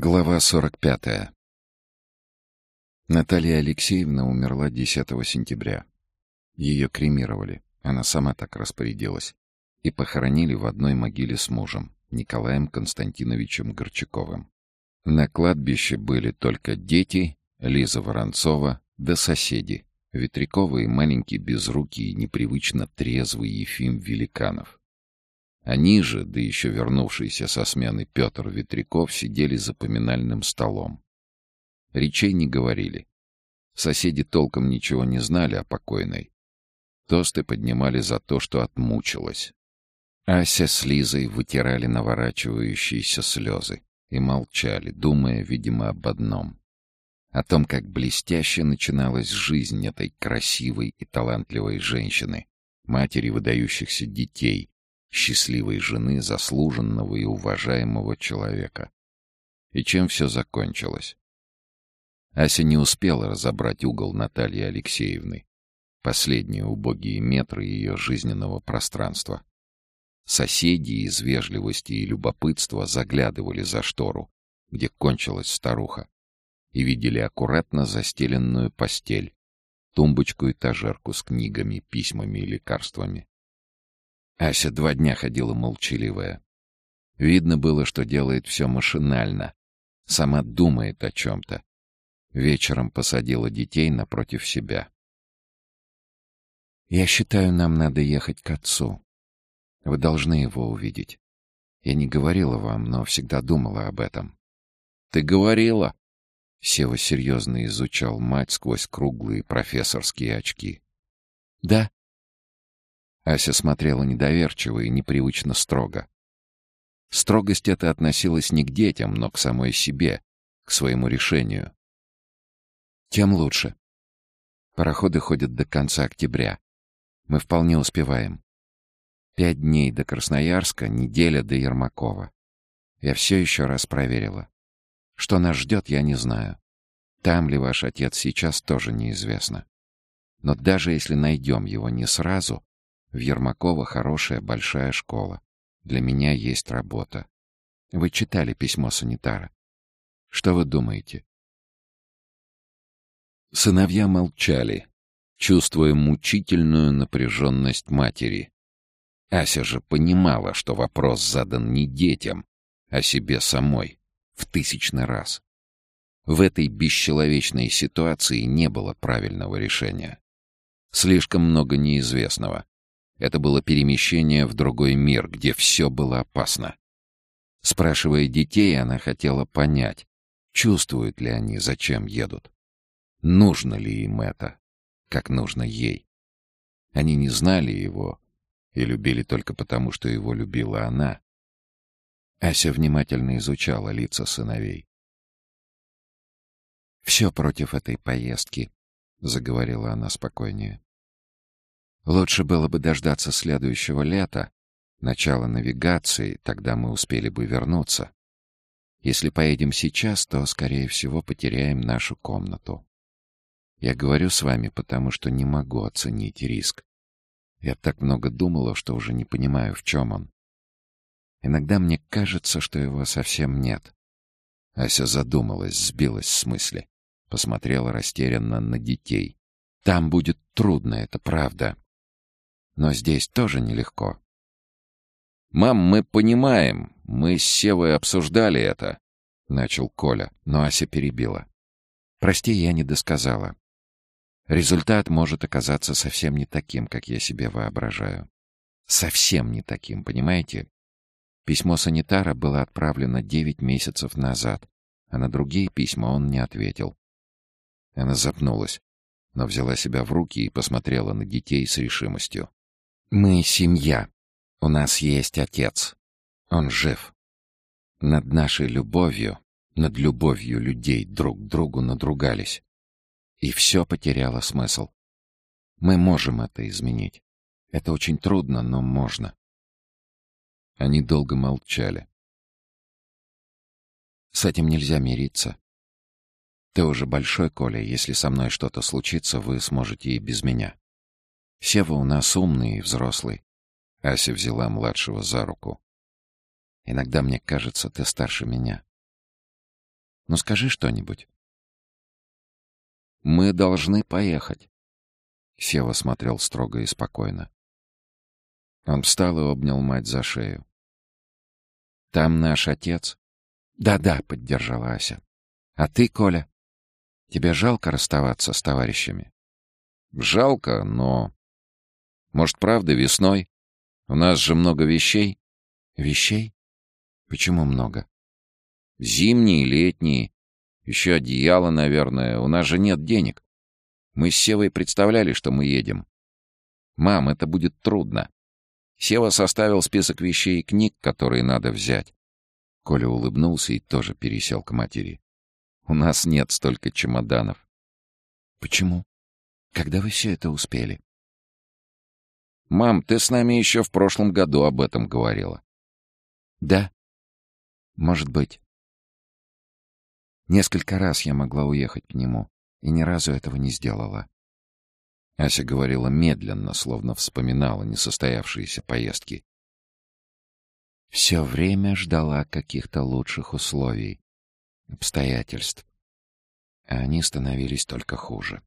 Глава 45. Наталья Алексеевна умерла 10 сентября. Ее кремировали, она сама так распорядилась, и похоронили в одной могиле с мужем, Николаем Константиновичем Горчаковым. На кладбище были только дети, Лиза Воронцова, да соседи, Ветрякова и маленький безрукий непривычно трезвый Ефим Великанов. Они же, да еще вернувшийся со смены Петр Ветряков, сидели за поминальным столом. Речей не говорили. Соседи толком ничего не знали о покойной. Тосты поднимали за то, что отмучилась. Ася с Лизой вытирали наворачивающиеся слезы и молчали, думая, видимо, об одном. О том, как блестяще начиналась жизнь этой красивой и талантливой женщины, матери выдающихся детей, счастливой жены заслуженного и уважаемого человека. И чем все закончилось? Ася не успела разобрать угол Натальи Алексеевны, последние убогие метры ее жизненного пространства. Соседи из вежливости и любопытства заглядывали за штору, где кончилась старуха, и видели аккуратно застеленную постель, тумбочку-этажерку с книгами, письмами и лекарствами. Ася два дня ходила молчаливая. Видно было, что делает все машинально. Сама думает о чем-то. Вечером посадила детей напротив себя. «Я считаю, нам надо ехать к отцу. Вы должны его увидеть. Я не говорила вам, но всегда думала об этом». «Ты говорила?» Сева серьезно изучал мать сквозь круглые профессорские очки. «Да», Ася смотрела недоверчиво и непривычно строго. Строгость эта относилась не к детям, но к самой себе, к своему решению. Тем лучше. Пароходы ходят до конца октября. Мы вполне успеваем. Пять дней до Красноярска, неделя до Ермакова. Я все еще раз проверила. Что нас ждет, я не знаю. Там ли ваш отец сейчас, тоже неизвестно. Но даже если найдем его не сразу, в Ермакова хорошая большая школа. Для меня есть работа. Вы читали письмо санитара. Что вы думаете? Сыновья молчали, чувствуя мучительную напряженность матери. Ася же понимала, что вопрос задан не детям, а себе самой, в тысячный раз. В этой бесчеловечной ситуации не было правильного решения. Слишком много неизвестного. Это было перемещение в другой мир, где все было опасно. Спрашивая детей, она хотела понять, чувствуют ли они, зачем едут. Нужно ли им это, как нужно ей. Они не знали его и любили только потому, что его любила она. Ася внимательно изучала лица сыновей. «Все против этой поездки», — заговорила она спокойнее. Лучше было бы дождаться следующего лета, начала навигации, тогда мы успели бы вернуться. Если поедем сейчас, то, скорее всего, потеряем нашу комнату. Я говорю с вами, потому что не могу оценить риск. Я так много думала, что уже не понимаю, в чем он. Иногда мне кажется, что его совсем нет. Ася задумалась, сбилась с мысли. Посмотрела растерянно на детей. Там будет трудно, это правда. Но здесь тоже нелегко. «Мам, мы понимаем. Мы с Севой обсуждали это», — начал Коля, но Ася перебила. «Прости, я не досказала. Результат может оказаться совсем не таким, как я себе воображаю. Совсем не таким, понимаете? Письмо санитара было отправлено девять месяцев назад, а на другие письма он не ответил. Она запнулась, но взяла себя в руки и посмотрела на детей с решимостью. Мы семья. У нас есть отец. Он жив. Над нашей любовью, над любовью людей друг к другу надругались. И все потеряло смысл. Мы можем это изменить. Это очень трудно, но можно. Они долго молчали. С этим нельзя мириться. Ты уже большой, Коля, если со мной что-то случится, вы сможете и без меня. Сева у нас умный и взрослый. Ася взяла младшего за руку. Иногда мне кажется, ты старше меня. Ну скажи что-нибудь. Мы должны поехать. Сева смотрел строго и спокойно. Он встал и обнял мать за шею. «Там наш отец?» «Да-да», — поддержала Ася. «А ты, Коля, тебе жалко расставаться с товарищами?» «Жалко, но...» «Может, правда, весной? У нас же много вещей». «Вещей? Почему много?» «Зимние, летние. Еще одеяло, наверное. У нас же нет денег. Мы с Севой представляли, что мы едем. Мам, это будет трудно. Сева составил список вещей и книг, которые надо взять. Коля улыбнулся и тоже пересел к матери. «У нас нет столько чемоданов». «Почему? Когда вы все это успели?» «Мам, ты с нами еще в прошлом году об этом говорила». «Да. Может быть. Несколько раз я могла уехать к нему, и ни разу этого не сделала. Ася говорила медленно, словно вспоминала несостоявшиеся поездки. Все время ждала каких-то лучших условий, обстоятельств. А они становились только хуже.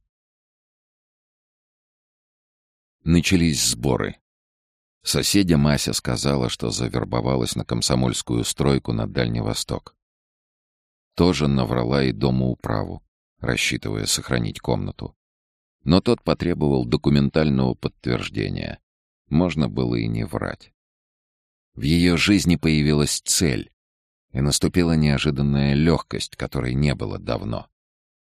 Начались сборы. Соседя Мася сказала, что завербовалась на комсомольскую стройку на Дальний Восток. Тоже наврала и домоуправу, рассчитывая сохранить комнату. Но тот потребовал документального подтверждения. Можно было и не врать. В ее жизни появилась цель, и наступила неожиданная легкость, которой не было давно.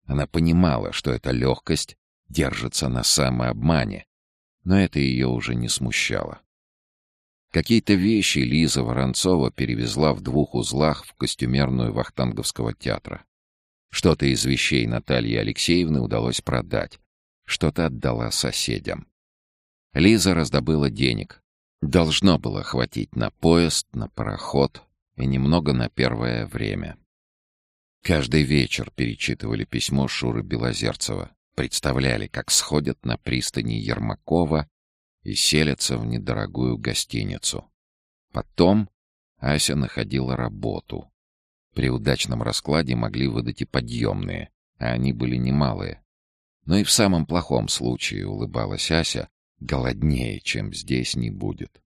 Она понимала, что эта легкость держится на самообмане, но это ее уже не смущало. Какие-то вещи Лиза Воронцова перевезла в двух узлах в костюмерную Вахтанговского театра. Что-то из вещей Натальи Алексеевны удалось продать, что-то отдала соседям. Лиза раздобыла денег. Должно было хватить на поезд, на пароход и немного на первое время. Каждый вечер перечитывали письмо Шуры Белозерцева, представляли, как сходят на пристани Ермакова и селятся в недорогую гостиницу. Потом Ася находила работу. При удачном раскладе могли выдать и подъемные, а они были немалые. Но и в самом плохом случае, улыбалась Ася, голоднее, чем здесь не будет.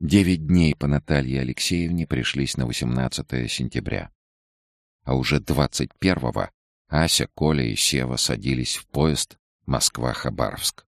Девять дней по Наталье Алексеевне пришлись на 18 сентября. А уже 21-го Ася, Коля и Сева садились в поезд Москва-Хабаровск.